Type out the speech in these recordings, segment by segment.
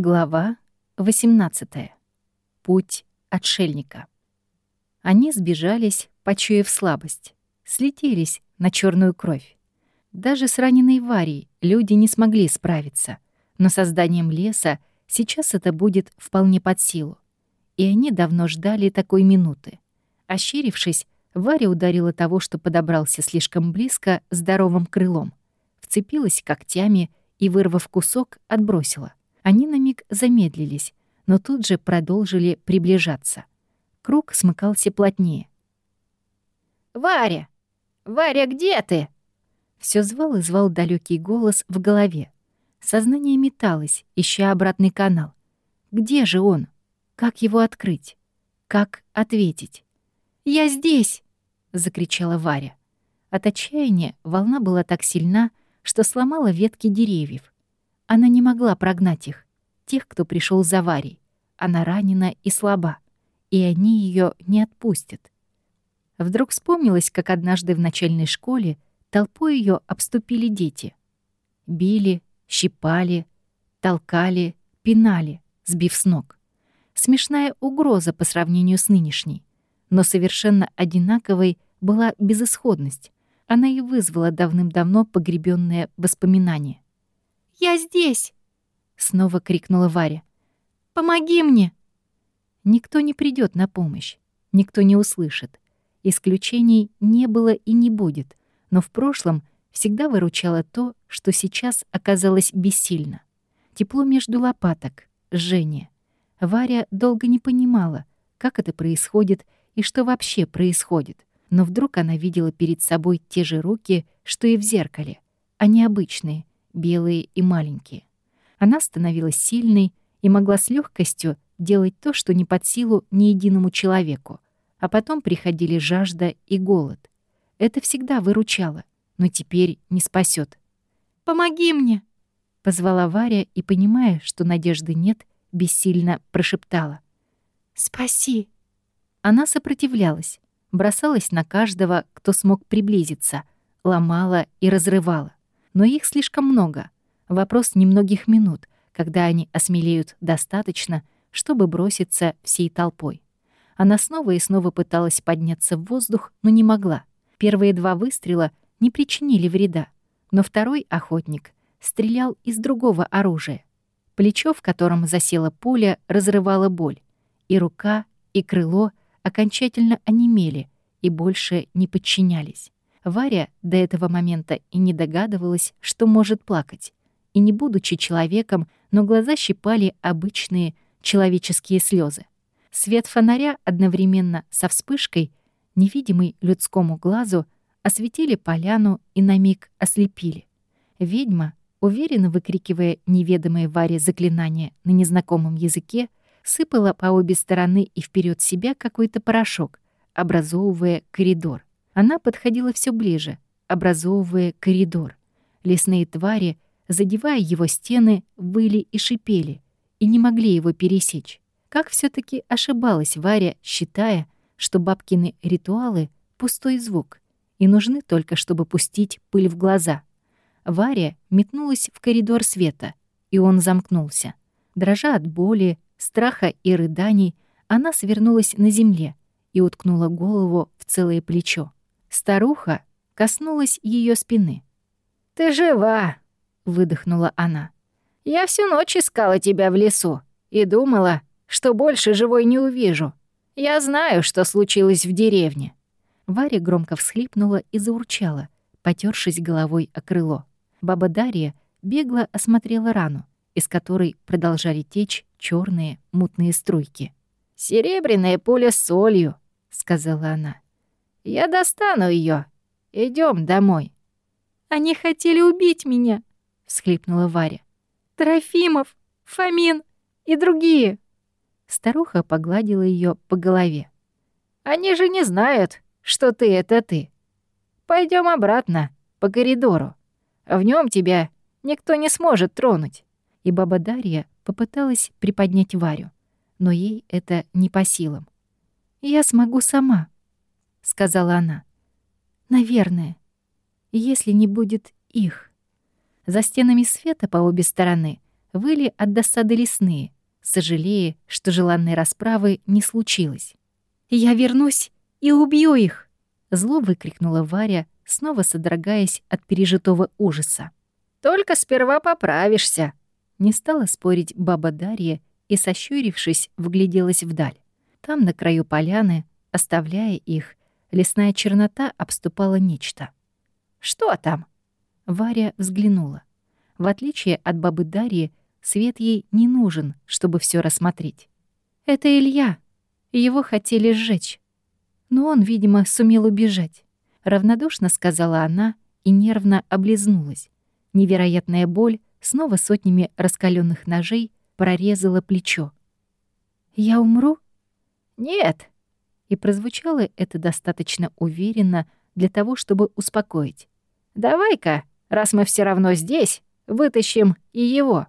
Глава 18. Путь отшельника. Они сбежались, почуяв слабость, слетелись на черную кровь. Даже с раненой Варей люди не смогли справиться, но созданием леса сейчас это будет вполне под силу. И они давно ждали такой минуты. Ощерившись, Варя ударила того, что подобрался слишком близко, здоровым крылом. Вцепилась когтями и, вырвав кусок, отбросила. Они на миг замедлились, но тут же продолжили приближаться. Круг смыкался плотнее. «Варя! Варя, где ты?» Все звал и звал далекий голос в голове. Сознание металось, ища обратный канал. Где же он? Как его открыть? Как ответить? «Я здесь!» — закричала Варя. От отчаяния волна была так сильна, что сломала ветки деревьев. Она не могла прогнать их, тех, кто пришел за Варей. Она ранена и слаба, и они ее не отпустят. Вдруг вспомнилось, как однажды в начальной школе толпой ее обступили дети. Били, щипали, толкали, пинали, сбив с ног. Смешная угроза по сравнению с нынешней. Но совершенно одинаковой была безысходность. Она и вызвала давным-давно погребенное воспоминание. «Я здесь!» — снова крикнула Варя. «Помоги мне!» Никто не придет на помощь, никто не услышит. Исключений не было и не будет, но в прошлом всегда выручало то, что сейчас оказалось бессильно. Тепло между лопаток, жжение. Варя долго не понимала, как это происходит и что вообще происходит. Но вдруг она видела перед собой те же руки, что и в зеркале, а не обычные, белые и маленькие. Она становилась сильной и могла с легкостью делать то, что не под силу ни единому человеку. А потом приходили жажда и голод. Это всегда выручало, но теперь не спасет. «Помоги мне!» — позвала Варя и, понимая, что надежды нет, бессильно прошептала. «Спаси!» Она сопротивлялась, бросалась на каждого, кто смог приблизиться, ломала и разрывала но их слишком много. Вопрос немногих минут, когда они осмелеют достаточно, чтобы броситься всей толпой. Она снова и снова пыталась подняться в воздух, но не могла. Первые два выстрела не причинили вреда, но второй охотник стрелял из другого оружия. Плечо, в котором засело пуля, разрывало боль. И рука, и крыло окончательно онемели и больше не подчинялись. Варя до этого момента и не догадывалась, что может плакать. И не будучи человеком, но глаза щипали обычные человеческие слезы. Свет фонаря одновременно со вспышкой, невидимый людскому глазу, осветили поляну и на миг ослепили. Ведьма, уверенно выкрикивая неведомые Варе заклинания на незнакомом языке, сыпала по обе стороны и вперед себя какой-то порошок, образовывая коридор. Она подходила все ближе, образовывая коридор. Лесные твари, задевая его стены, выли и шипели, и не могли его пересечь. Как все таки ошибалась Варя, считая, что бабкины ритуалы — пустой звук, и нужны только, чтобы пустить пыль в глаза. Варя метнулась в коридор света, и он замкнулся. Дрожа от боли, страха и рыданий, она свернулась на земле и уткнула голову в целое плечо. Старуха коснулась ее спины. «Ты жива!» — выдохнула она. «Я всю ночь искала тебя в лесу и думала, что больше живой не увижу. Я знаю, что случилось в деревне». Варя громко всхлипнула и заурчала, потершись головой о крыло. Баба Дарья бегло осмотрела рану, из которой продолжали течь черные мутные струйки. «Серебряная пуля с солью», — сказала она. Я достану ее. Идем домой». «Они хотели убить меня», — всхлипнула Варя. «Трофимов, Фомин и другие». Старуха погладила ее по голове. «Они же не знают, что ты — это ты. Пойдем обратно, по коридору. В нем тебя никто не сможет тронуть». И баба Дарья попыталась приподнять Варю, но ей это не по силам. «Я смогу сама», — сказала она. «Наверное, если не будет их». За стенами света по обе стороны выли от досады лесные, сожалея, что желанной расправы не случилось. «Я вернусь и убью их!» Зло выкрикнула Варя, снова содрогаясь от пережитого ужаса. «Только сперва поправишься!» Не стала спорить баба Дарья и, сощурившись, вгляделась вдаль. Там, на краю поляны, оставляя их, лесная чернота обступала нечто. «Что там?» Варя взглянула. В отличие от бабы Дарьи, свет ей не нужен, чтобы все рассмотреть. «Это Илья. Его хотели сжечь. Но он, видимо, сумел убежать», — равнодушно сказала она и нервно облизнулась. Невероятная боль снова сотнями раскаленных ножей прорезала плечо. «Я умру?» «Нет». И прозвучало это достаточно уверенно для того, чтобы успокоить. «Давай-ка, раз мы все равно здесь, вытащим и его».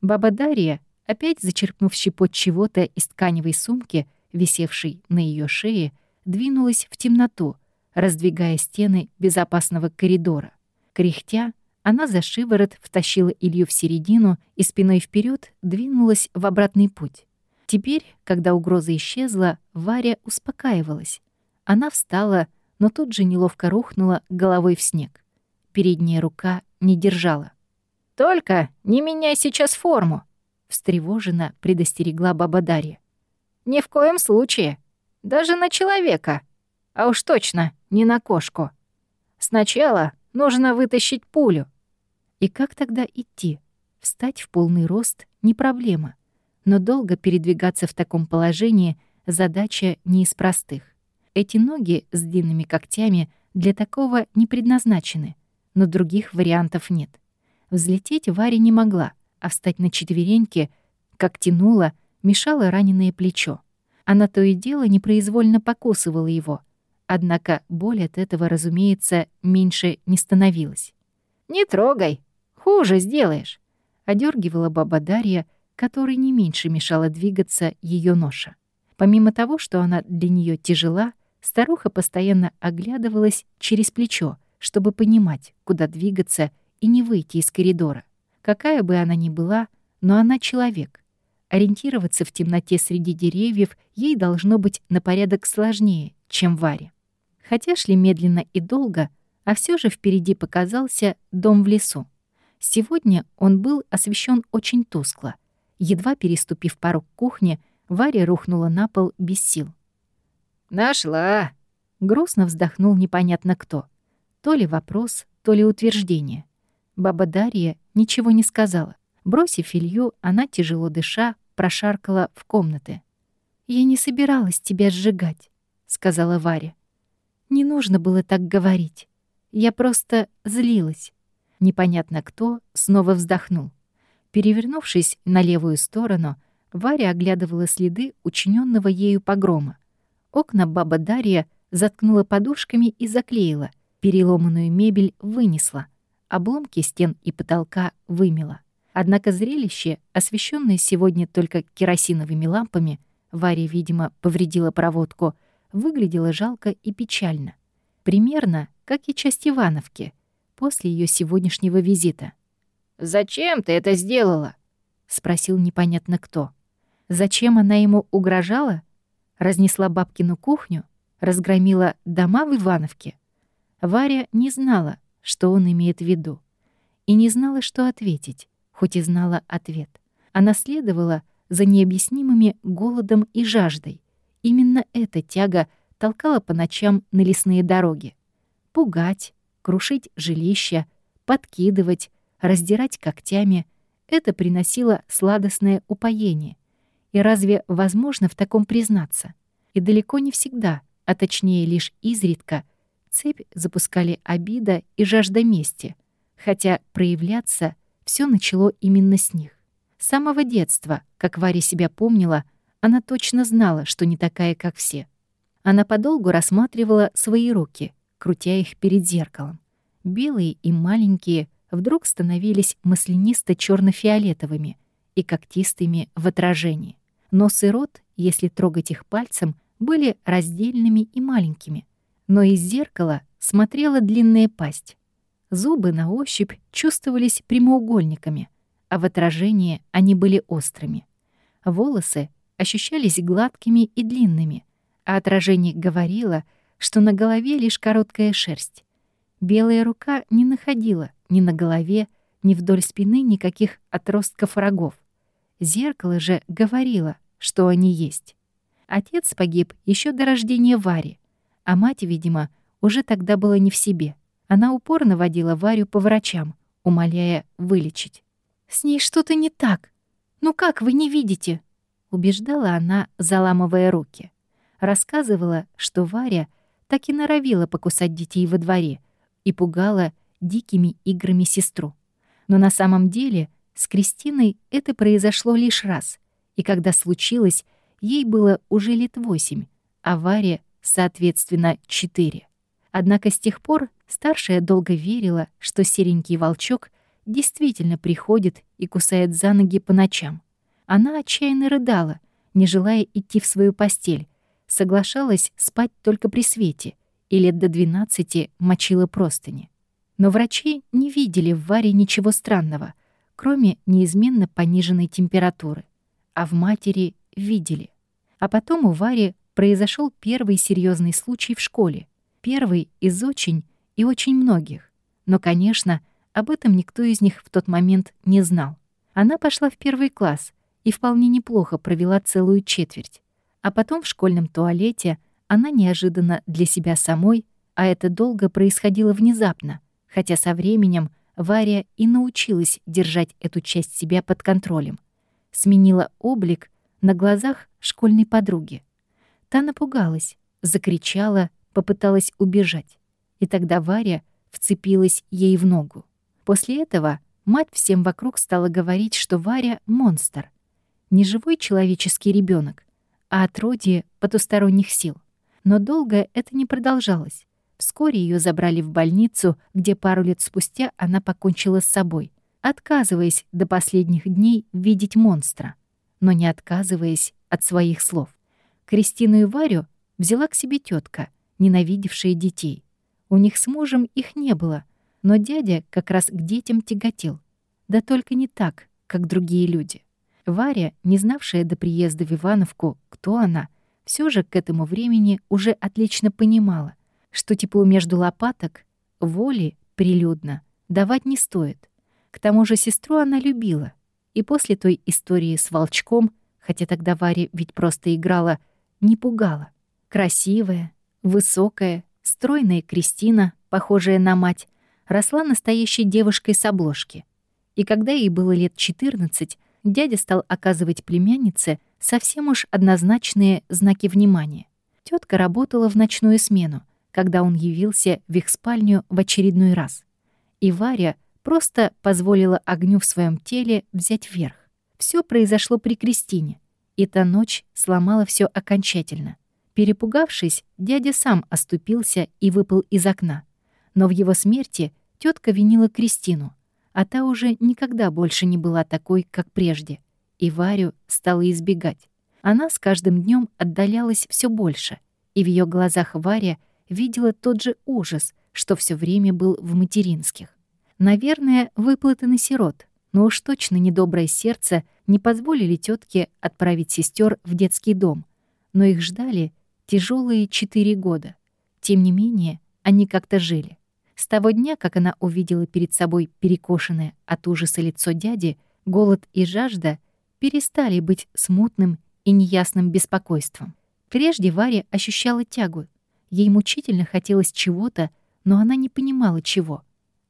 Баба Дарья, опять зачерпнув щепот чего-то из тканевой сумки, висевшей на ее шее, двинулась в темноту, раздвигая стены безопасного коридора. Кряхтя, она за шиворот втащила Илью в середину и спиной вперед двинулась в обратный путь. Теперь, когда угроза исчезла, Варя успокаивалась. Она встала, но тут же неловко рухнула головой в снег. Передняя рука не держала. «Только не меняй сейчас форму», — встревоженно предостерегла баба Дарья. «Ни в коем случае. Даже на человека. А уж точно не на кошку. Сначала нужно вытащить пулю». И как тогда идти? Встать в полный рост — не проблема. Но долго передвигаться в таком положении — задача не из простых. Эти ноги с длинными когтями для такого не предназначены, но других вариантов нет. Взлететь Варя не могла, а встать на четвереньки, как тянуло, мешало раненое плечо. Она то и дело непроизвольно покусывала его. Однако боль от этого, разумеется, меньше не становилась. «Не трогай, хуже сделаешь», — одергивала баба Дарья, которой не меньше мешала двигаться ее ноша. Помимо того, что она для нее тяжела, старуха постоянно оглядывалась через плечо, чтобы понимать, куда двигаться и не выйти из коридора. Какая бы она ни была, но она человек. Ориентироваться в темноте среди деревьев ей должно быть на порядок сложнее, чем Варе. Хотя шли медленно и долго, а все же впереди показался дом в лесу. Сегодня он был освещен очень тускло. Едва переступив порог кухни, Варя рухнула на пол без сил. «Нашла!» — грустно вздохнул непонятно кто. То ли вопрос, то ли утверждение. Баба Дарья ничего не сказала. Бросив Илью, она, тяжело дыша, прошаркала в комнаты. «Я не собиралась тебя сжигать», — сказала Варя. «Не нужно было так говорить. Я просто злилась». Непонятно кто снова вздохнул. Перевернувшись на левую сторону, Варя оглядывала следы учиненного ею погрома. Окна баба Дарья заткнула подушками и заклеила, переломанную мебель вынесла — обломки стен и потолка вымело. Однако зрелище, освещенное сегодня только керосиновыми лампами, Варя, видимо, повредила проводку, выглядело жалко и печально. Примерно, как и часть Ивановки, после ее сегодняшнего визита. «Зачем ты это сделала?» — спросил непонятно кто. Зачем она ему угрожала? Разнесла бабкину кухню? Разгромила дома в Ивановке? Варя не знала, что он имеет в виду, и не знала, что ответить, хоть и знала ответ. Она следовала за необъяснимыми голодом и жаждой. Именно эта тяга толкала по ночам на лесные дороги. Пугать, крушить жилища, подкидывать, раздирать когтями — это приносило сладостное упоение. И разве возможно в таком признаться? И далеко не всегда, а точнее лишь изредка, цепь запускали обида и жажда мести, хотя проявляться все начало именно с них. С самого детства, как Варя себя помнила, она точно знала, что не такая, как все. Она подолгу рассматривала свои руки, крутя их перед зеркалом. Белые и маленькие вдруг становились маслянисто черно фиолетовыми и когтистыми в отражении. Нос и рот, если трогать их пальцем, были раздельными и маленькими, но из зеркала смотрела длинная пасть. Зубы на ощупь чувствовались прямоугольниками, а в отражении они были острыми. Волосы ощущались гладкими и длинными, а отражение говорило, что на голове лишь короткая шерсть. Белая рука не находила ни на голове, ни вдоль спины никаких отростков рогов. Зеркало же говорило, что они есть. Отец погиб еще до рождения Вари, а мать, видимо, уже тогда была не в себе. Она упорно водила Варю по врачам, умоляя вылечить. «С ней что-то не так. Ну как вы не видите?» убеждала она, заламывая руки. Рассказывала, что Варя так и норовила покусать детей во дворе и пугала дикими играми сестру. Но на самом деле с Кристиной это произошло лишь раз, и когда случилось, ей было уже лет восемь, а Варе, соответственно, четыре. Однако с тех пор старшая долго верила, что серенький волчок действительно приходит и кусает за ноги по ночам. Она отчаянно рыдала, не желая идти в свою постель, соглашалась спать только при свете и лет до 12 мочила простыни. Но врачи не видели в Варе ничего странного, кроме неизменно пониженной температуры. А в матери видели. А потом у Вари произошел первый серьезный случай в школе. Первый из очень и очень многих. Но, конечно, об этом никто из них в тот момент не знал. Она пошла в первый класс — и вполне неплохо провела целую четверть. А потом в школьном туалете она неожиданно для себя самой, а это долго происходило внезапно, хотя со временем Варя и научилась держать эту часть себя под контролем. Сменила облик на глазах школьной подруги. Та напугалась, закричала, попыталась убежать. И тогда Варя вцепилась ей в ногу. После этого мать всем вокруг стала говорить, что Варя — монстр — не живой человеческий ребенок, а отродье потусторонних сил. Но долго это не продолжалось. Вскоре ее забрали в больницу, где пару лет спустя она покончила с собой, отказываясь до последних дней видеть монстра, но не отказываясь от своих слов. Кристину и Варю взяла к себе тетка, ненавидевшая детей. У них с мужем их не было, но дядя как раз к детям тяготел. Да только не так, как другие люди. Варя, не знавшая до приезда в Ивановку, кто она, все же к этому времени уже отлично понимала, что тепло между лопаток воли прилюдно давать не стоит. К тому же сестру она любила. И после той истории с волчком, хотя тогда Варя ведь просто играла, не пугала. Красивая, высокая, стройная Кристина, похожая на мать, росла настоящей девушкой с обложки. И когда ей было лет 14, дядя стал оказывать племяннице совсем уж однозначные знаки внимания. Тетка работала в ночную смену, когда он явился в их спальню в очередной раз. И Варя просто позволила огню в своем теле взять верх. Все произошло при Кристине, и та ночь сломала все окончательно. Перепугавшись, дядя сам оступился и выпал из окна. Но в его смерти тетка винила Кристину — а та уже никогда больше не была такой, как прежде, и Варю стала избегать. Она с каждым днем отдалялась все больше, и в ее глазах Варя видела тот же ужас, что все время был в материнских. Наверное, выплаты на сирот, но уж точно недоброе сердце не позволили тетке отправить сестер в детский дом, но их ждали тяжелые четыре года. Тем не менее, они как-то жили. С того дня, как она увидела перед собой перекошенное от ужаса лицо дяди, голод и жажда перестали быть смутным и неясным беспокойством. Прежде Варя ощущала тягу. Ей мучительно хотелось чего-то, но она не понимала чего.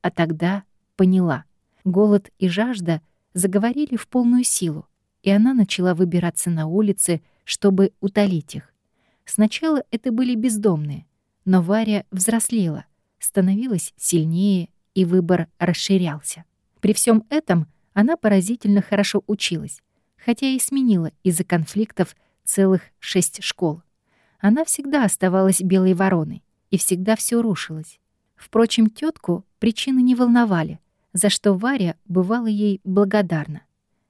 А тогда поняла. Голод и жажда заговорили в полную силу, и она начала выбираться на улицы, чтобы утолить их. Сначала это были бездомные, но Варя взрослела становилась сильнее, и выбор расширялся. При всем этом она поразительно хорошо училась, хотя и сменила из-за конфликтов целых шесть школ. Она всегда оставалась белой вороной, и всегда все рушилось. Впрочем, тетку причины не волновали, за что Варя бывала ей благодарна.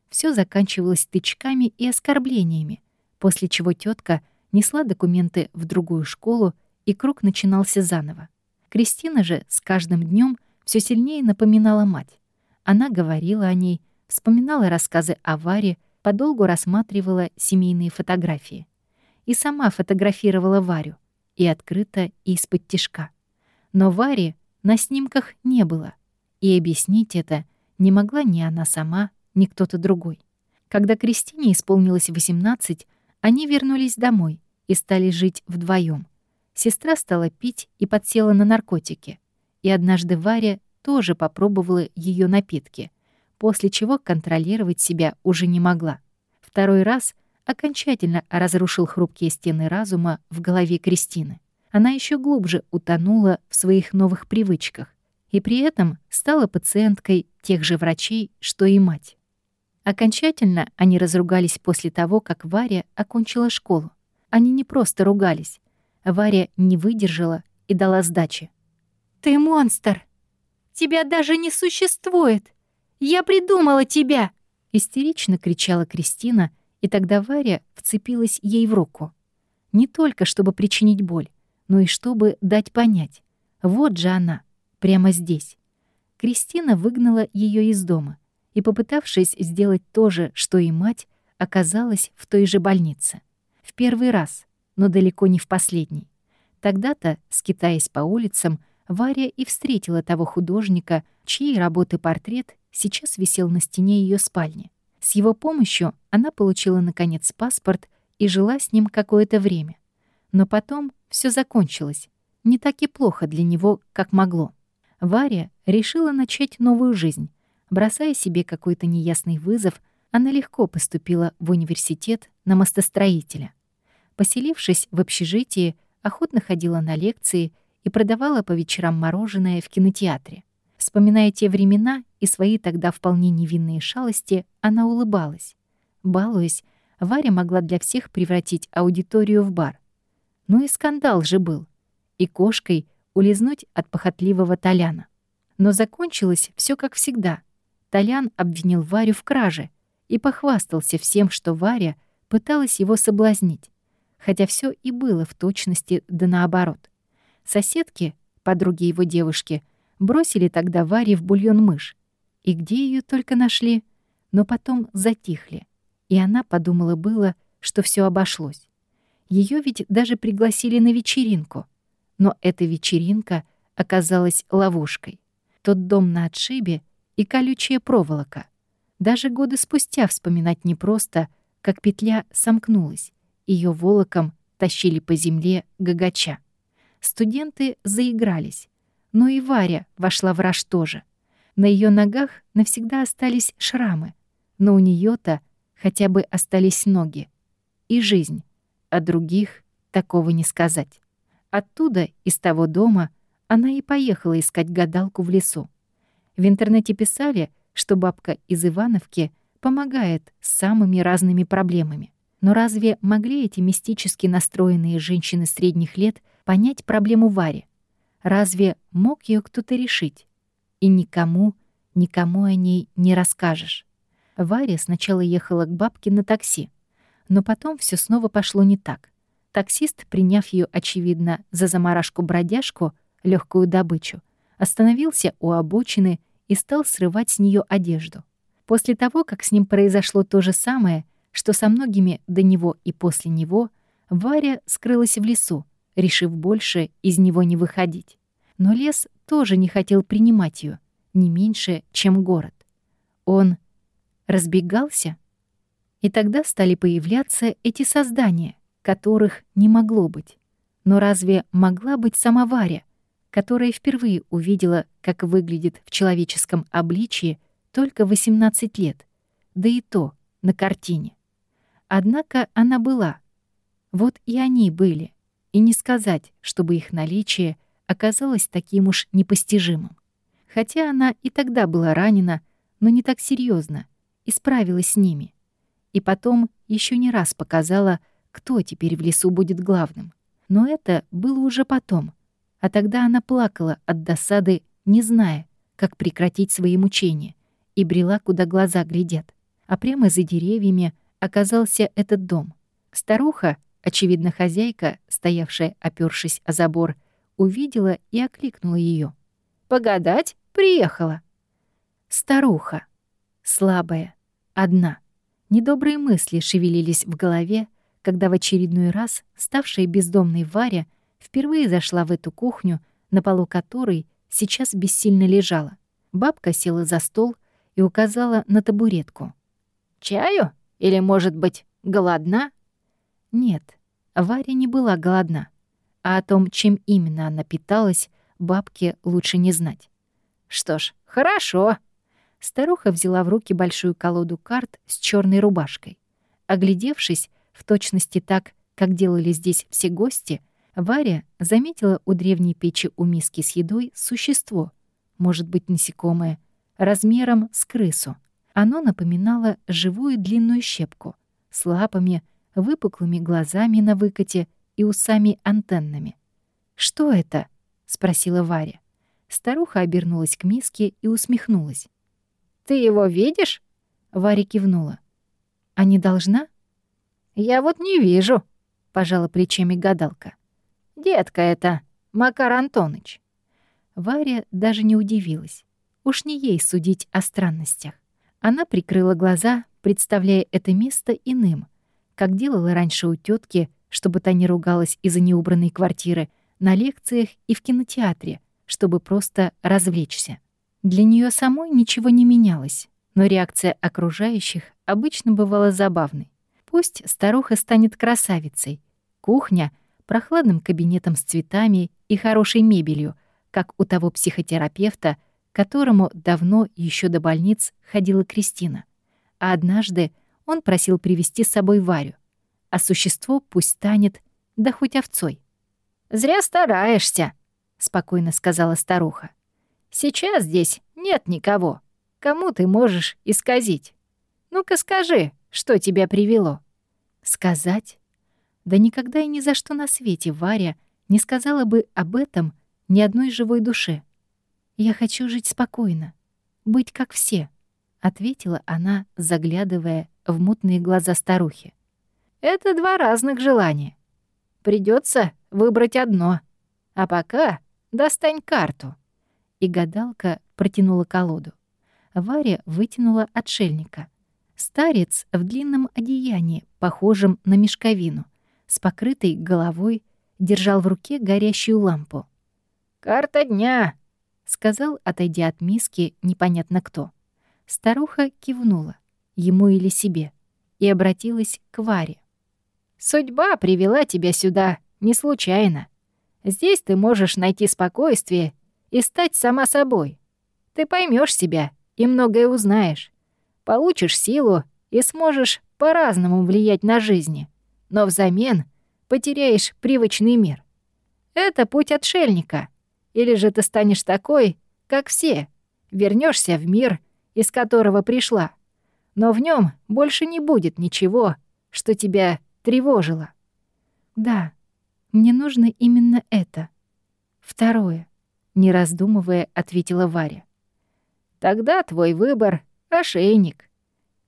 Все заканчивалось тычками и оскорблениями, после чего тетка несла документы в другую школу, и круг начинался заново. Кристина же с каждым днем все сильнее напоминала мать. Она говорила о ней, Вспоминала рассказы о Варе, подолгу рассматривала семейные фотографии. И сама фотографировала Варю, и открыто, и из-под тишка. Но Вари на снимках не было, и объяснить это не могла ни она сама, ни кто-то другой. Когда Кристине исполнилось 18, они вернулись домой и стали жить вдвоем. Сестра стала пить и подсела на наркотики. И однажды Варя тоже попробовала ее напитки, после чего контролировать себя уже не могла. Второй раз окончательно разрушил хрупкие стены разума в голове Кристины. Она еще глубже утонула в своих новых привычках и при этом стала пациенткой тех же врачей, что и мать. Окончательно они разругались после того, как Варя окончила школу. Они не просто ругались. Варя не выдержала и дала сдачи. «Ты монстр! Тебя даже не существует! Я придумала тебя!» Истерично кричала Кристина, и тогда Варя вцепилась ей в руку. Не только чтобы причинить боль, но и чтобы дать понять. Вот же она, прямо здесь. Кристина выгнала ее из дома и, попытавшись сделать то же, что и мать, оказалась в той же больнице. В первый раз, но далеко не в последний. Тогда-то, скитаясь по улицам, Варя и встретила того художника, чьей работы портрет сейчас висел на стене ее спальни. С его помощью она получила, наконец, паспорт и жила с ним какое-то время. Но потом все закончилось. Не так и плохо для него, как могло. Варя решила начать новую жизнь. Бросая себе какой-то неясный вызов, она легко поступила в университет на мостостроителя. Поселившись в общежитии, охотно ходила на лекции и продавала по вечерам мороженое в кинотеатре. Вспоминая те времена и свои тогда вполне невинные шалости, она улыбалась. Балуясь, Варя могла для всех превратить аудиторию в бар. Ну и скандал же был. И кошкой улизнуть от похотливого Толяна. Но закончилось все как всегда. Толян обвинил Варю в краже и похвастался всем, что Варя пыталась его соблазнить хотя все и было в точности да наоборот. Соседки, подруги его девушки, бросили тогда Варе в бульон мышь. И где ее только нашли, но потом затихли. И она подумала было, что все обошлось. Ее ведь даже пригласили на вечеринку. Но эта вечеринка оказалась ловушкой. Тот дом на отшибе и колючая проволока. Даже годы спустя вспоминать непросто, как петля сомкнулась, ее волоком тащили по земле гагача. Студенты заигрались, но и Варя вошла в раж тоже. На ее ногах навсегда остались шрамы, но у нее то хотя бы остались ноги. И жизнь, а других такого не сказать. Оттуда, из того дома, она и поехала искать гадалку в лесу. В интернете писали, что бабка из Ивановки помогает с самыми разными проблемами. Но разве могли эти мистически настроенные женщины средних лет понять проблему Вари? Разве мог ее кто-то решить? И никому, никому о ней не расскажешь. Варя сначала ехала к бабке на такси, но потом все снова пошло не так. Таксист, приняв ее, очевидно, за заморашку-бродяжку, легкую добычу, остановился у обочины и стал срывать с нее одежду. После того, как с ним произошло то же самое, что со многими до него и после него Варя скрылась в лесу, решив больше из него не выходить. Но лес тоже не хотел принимать ее, не меньше, чем город. Он разбегался, и тогда стали появляться эти создания, которых не могло быть. Но разве могла быть сама Варя, которая впервые увидела, как выглядит в человеческом обличье только 18 лет, да и то на картине? Однако она была. Вот и они были. И не сказать, чтобы их наличие оказалось таким уж непостижимым. Хотя она и тогда была ранена, но не так серьезно, и справилась с ними. И потом еще не раз показала, кто теперь в лесу будет главным. Но это было уже потом. А тогда она плакала от досады, не зная, как прекратить свои мучения, и брела, куда глаза глядят. А прямо за деревьями оказался этот дом. Старуха, очевидно хозяйка, стоявшая, опёршись о забор, увидела и окликнула ее. «Погадать? Приехала!» Старуха. слабая, одна. Недобрые мысли шевелились в голове, когда в очередной раз ставшая бездомной Варя впервые зашла в эту кухню, на полу которой сейчас бессильно лежала. Бабка села за стол и указала на табуретку. «Чаю? Или, может быть, голодна?» Нет, Варя не была голодна. А о том, чем именно она питалась, бабке лучше не знать. «Что ж, хорошо». Старуха взяла в руки большую колоду карт с черной рубашкой. Оглядевшись, в точности так, как делали здесь все гости, Варя заметила у древней печи у миски с едой существо, может быть, насекомое, размером с крысу. Оно напоминало живую длинную щепку с лапами, выпуклыми глазами на выкате и усами-антеннами. «Что это?» — спросила Варя. Старуха обернулась к миске и усмехнулась. «Ты его видишь?» — Варя кивнула. «А не должна?» «Я вот не вижу», — пожала плечами гадалка. «Детка это, Макар Антоныч». Варя даже не удивилась. Уж не ей судить о странностях. Она прикрыла глаза, представляя это место иным, как делала раньше у тетки, чтобы та не ругалась из-за неубранной квартиры, на лекциях и в кинотеатре, чтобы просто развлечься. Для нее самой ничего не менялось, но реакция окружающих обычно бывала забавной. Пусть старуха станет красавицей, кухня — прохладным кабинетом с цветами и хорошей мебелью, как у того психотерапевта — которому давно еще до больниц ходила Кристина. А однажды он просил привести с собой Варю, а существо пусть станет, да хоть овцой. «Зря стараешься», — спокойно сказала старуха. «Сейчас здесь нет никого. Кому ты можешь исказить? Ну-ка скажи, что тебя привело?» «Сказать? Да никогда и ни за что на свете Варя не сказала бы об этом ни одной живой душе. «Я хочу жить спокойно, быть как все», — ответила она, заглядывая в мутные глаза старухи. «Это два разных желания. Придется выбрать одно. А пока достань карту». И гадалка протянула колоду. Варя вытянула отшельника. Старец в длинном одеянии, похожем на мешковину, с покрытой головой, держал в руке горящую лампу. «Карта дня!» сказал, отойдя от миски, непонятно кто. Старуха кивнула, ему или себе, и обратилась к Варе. «Судьба привела тебя сюда не случайно. Здесь ты можешь найти спокойствие и стать сама собой. Ты поймешь себя и многое узнаешь. Получишь силу и сможешь по-разному влиять на жизни, но взамен потеряешь привычный мир. Это путь отшельника — или же ты станешь такой, как все, вернешься в мир, из которого пришла, но в нем больше не будет ничего, что тебя тревожило. Да, мне нужно именно это. Второе, не раздумывая, ответила Варя. Тогда твой выбор — ошейник.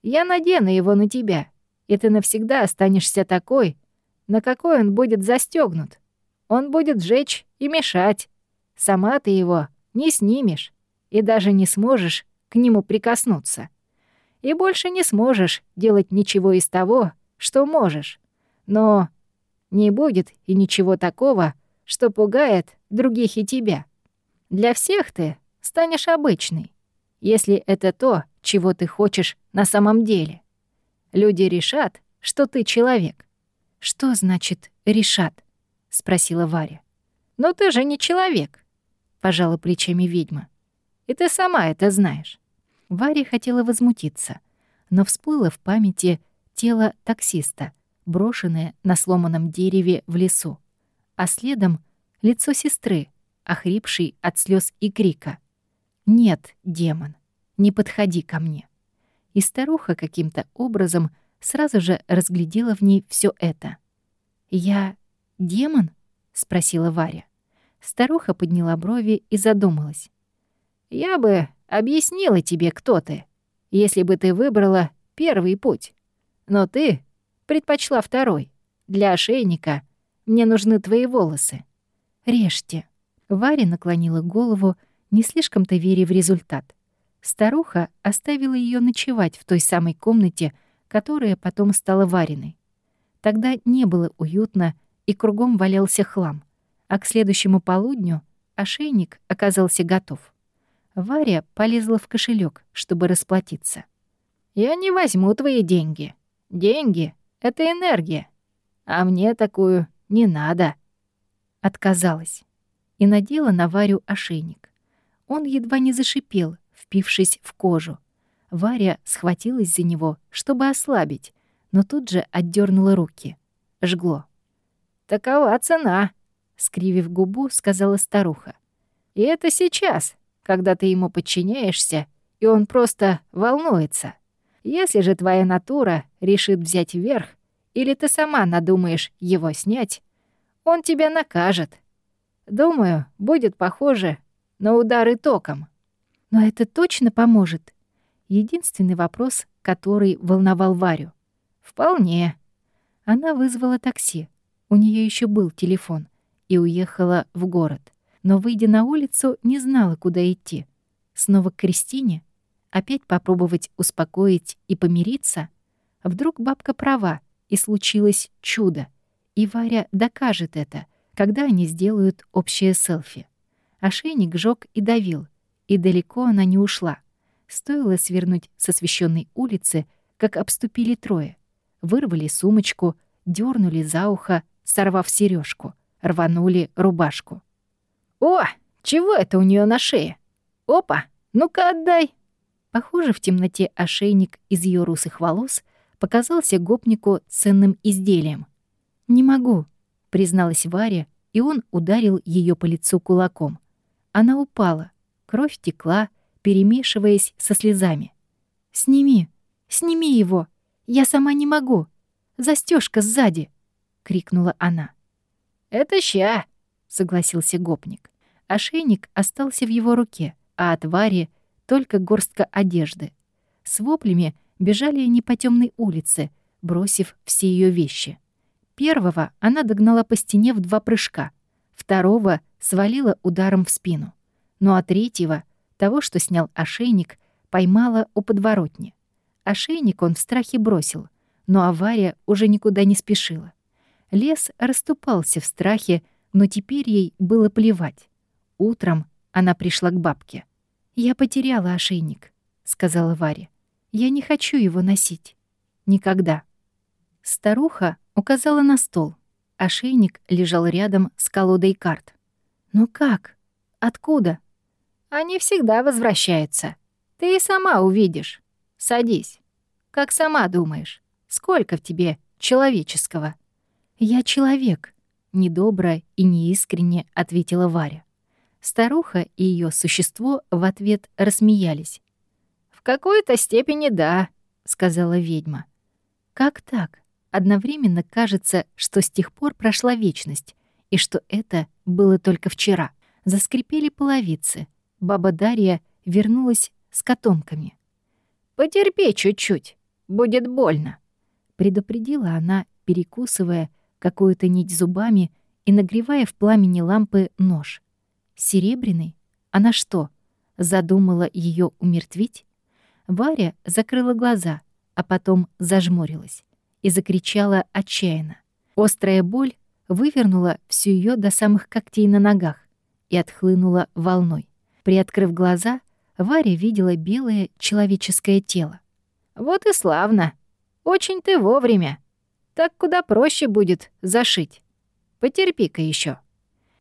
Я надену его на тебя, и ты навсегда останешься такой, на какой он будет застегнут. Он будет жечь и мешать, Сама ты его не снимешь и даже не сможешь к нему прикоснуться. И больше не сможешь делать ничего из того, что можешь. Но не будет и ничего такого, что пугает других и тебя. Для всех ты станешь обычный, если это то, чего ты хочешь на самом деле. Люди решат, что ты человек. «Что значит «решат»?» — спросила Варя. «Но ты же не человек пожала плечами ведьма. И ты сама это знаешь. Варя хотела возмутиться, но всплыло в памяти тело таксиста, брошенное на сломанном дереве в лесу, а следом — лицо сестры, охрипшей от слез и крика. «Нет, демон, не подходи ко мне». И старуха каким-то образом сразу же разглядела в ней все это. «Я демон?» — спросила Варя. Старуха подняла брови и задумалась. «Я бы объяснила тебе, кто ты, если бы ты выбрала первый путь. Но ты предпочла второй. Для ошейника мне нужны твои волосы. Режьте». Варя наклонила голову, не слишком-то веря в результат. Старуха оставила ее ночевать в той самой комнате, которая потом стала Вариной. Тогда не было уютно, и кругом валялся хлам. А к следующему полудню ошейник оказался готов. Варя полезла в кошелек, чтобы расплатиться. «Я не возьму твои деньги. Деньги — это энергия. А мне такую не надо». Отказалась и надела на Варю ошейник. Он едва не зашипел, впившись в кожу. Варя схватилась за него, чтобы ослабить, но тут же отдернула руки. Жгло. «Такова цена», — скривив губу, сказала старуха. «И это сейчас, когда ты ему подчиняешься, и он просто волнуется. Если же твоя натура решит взять вверх, или ты сама надумаешь его снять, он тебя накажет. Думаю, будет похоже на удары током. Но это точно поможет. Единственный вопрос, который волновал Варю. Вполне. Она вызвала такси. У нее еще был телефон и уехала в город. Но, выйдя на улицу, не знала, куда идти. Снова к Кристине? Опять попробовать успокоить и помириться? Вдруг бабка права, и случилось чудо. И Варя докажет это, когда они сделают общее селфи. Ошейник жёг и давил, и далеко она не ушла. Стоило свернуть с освещенной улицы, как обступили трое. Вырвали сумочку, дернули за ухо, сорвав сережку, рванули рубашку. «О, чего это у нее на шее? Опа, ну-ка отдай!» Похоже, в темноте ошейник из ее русых волос показался гопнику ценным изделием. «Не могу», — призналась Варя, и он ударил ее по лицу кулаком. Она упала, кровь текла, перемешиваясь со слезами. «Сними, сними его! Я сама не могу! Застежка сзади!» — крикнула она. «Это ща!» — согласился гопник. Ошейник остался в его руке, а от Вари только горстка одежды. С воплями бежали они по темной улице, бросив все ее вещи. Первого она догнала по стене в два прыжка, второго свалила ударом в спину. Ну а третьего, того, что снял ошейник, поймала у подворотни. Ошейник он в страхе бросил, но авария уже никуда не спешила. Лес расступался в страхе, но теперь ей было плевать. Утром она пришла к бабке. «Я потеряла ошейник», — сказала Варя. «Я не хочу его носить. Никогда». Старуха указала на стол. Ошейник лежал рядом с колодой карт. «Ну как? Откуда?» «Они всегда возвращаются. Ты и сама увидишь. Садись. Как сама думаешь, сколько в тебе человеческого?» «Я человек», — недобро и неискренне ответила Варя. Старуха и ее существо в ответ рассмеялись. «В какой-то степени да», — сказала ведьма. «Как так? Одновременно кажется, что с тех пор прошла вечность, и что это было только вчера. Заскрипели половицы. Баба Дарья вернулась с котомками. «Потерпи чуть-чуть, будет больно», — предупредила она, перекусывая, какую-то нить зубами и нагревая в пламени лампы нож. Серебряный? Она что, задумала ее умертвить? Варя закрыла глаза, а потом зажмурилась и закричала отчаянно. Острая боль вывернула всю ее до самых когтей на ногах и отхлынула волной. Приоткрыв глаза, Варя видела белое человеческое тело. «Вот и славно. Очень ты вовремя. Так куда проще будет зашить. Потерпи-ка еще.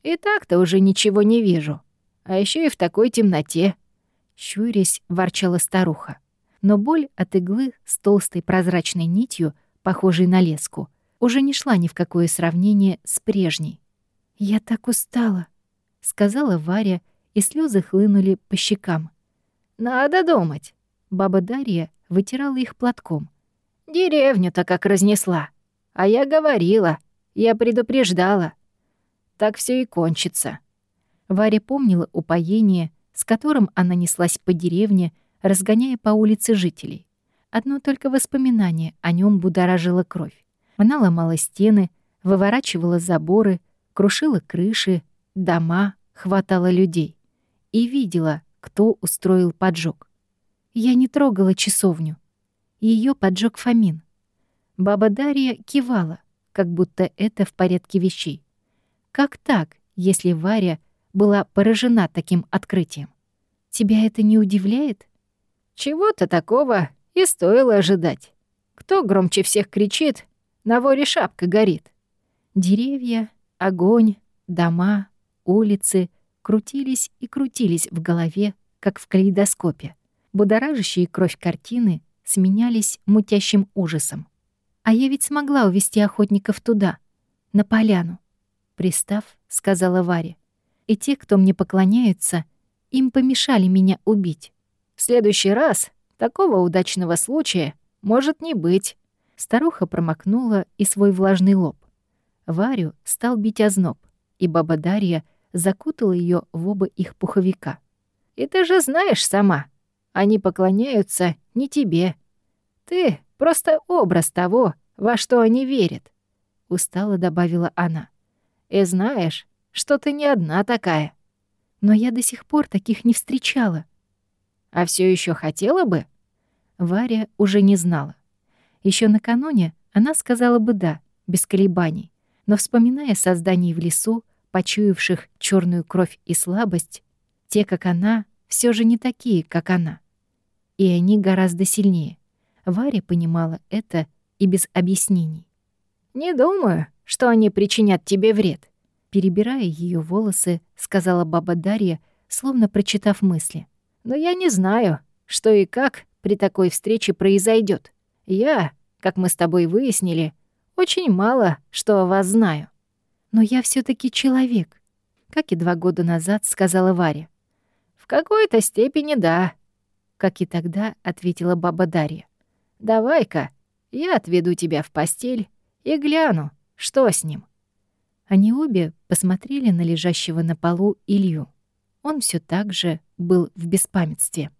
И так-то уже ничего не вижу. А еще и в такой темноте. Щурясь, ворчала старуха. Но боль от иглы с толстой прозрачной нитью, похожей на леску, уже не шла ни в какое сравнение с прежней. «Я так устала», — сказала Варя, и слезы хлынули по щекам. «Надо думать». Баба Дарья вытирала их платком. «Деревню-то как разнесла. А я говорила, я предупреждала. Так все и кончится. Варя помнила упоение, с которым она неслась по деревне, разгоняя по улице жителей. Одно только воспоминание о нем будоражило кровь. Она ломала стены, выворачивала заборы, крушила крыши, дома, хватала людей. И видела, кто устроил поджог. Я не трогала часовню. Ее поджег Фомин. Баба Дарья кивала, как будто это в порядке вещей. Как так, если Варя была поражена таким открытием? Тебя это не удивляет? Чего-то такого и стоило ожидать. Кто громче всех кричит, на воре шапка горит. Деревья, огонь, дома, улицы крутились и крутились в голове, как в калейдоскопе. Будоражащие кровь картины сменялись мутящим ужасом. А я ведь смогла увести охотников туда, на поляну. Пристав, сказала Варя. И те, кто мне поклоняются, им помешали меня убить. В следующий раз такого удачного случая может не быть. Старуха промокнула и свой влажный лоб. Варю стал бить озноб, и баба Дарья закутала ее в оба их пуховика. «И ты же знаешь сама, они поклоняются не тебе. Ты просто образ того, во что они верят», — устало добавила она. «И знаешь, что ты не одна такая». «Но я до сих пор таких не встречала». «А все еще хотела бы?» Варя уже не знала. Еще накануне она сказала бы «да», без колебаний, но, вспоминая созданий в лесу, почуявших черную кровь и слабость, те, как она, все же не такие, как она. И они гораздо сильнее. Варя понимала это и без объяснений. «Не думаю, что они причинят тебе вред», перебирая ее волосы, сказала баба Дарья, словно прочитав мысли. «Но я не знаю, что и как при такой встрече произойдет. Я, как мы с тобой выяснили, очень мало что о вас знаю. Но я все таки человек, как и два года назад сказала Варя. В какой-то степени да, как и тогда ответила баба Дарья. Давай-ка, я отведу тебя в постель и гляну, что с ним. Они обе посмотрели на лежащего на полу Илью. Он все так же был в беспамятстве.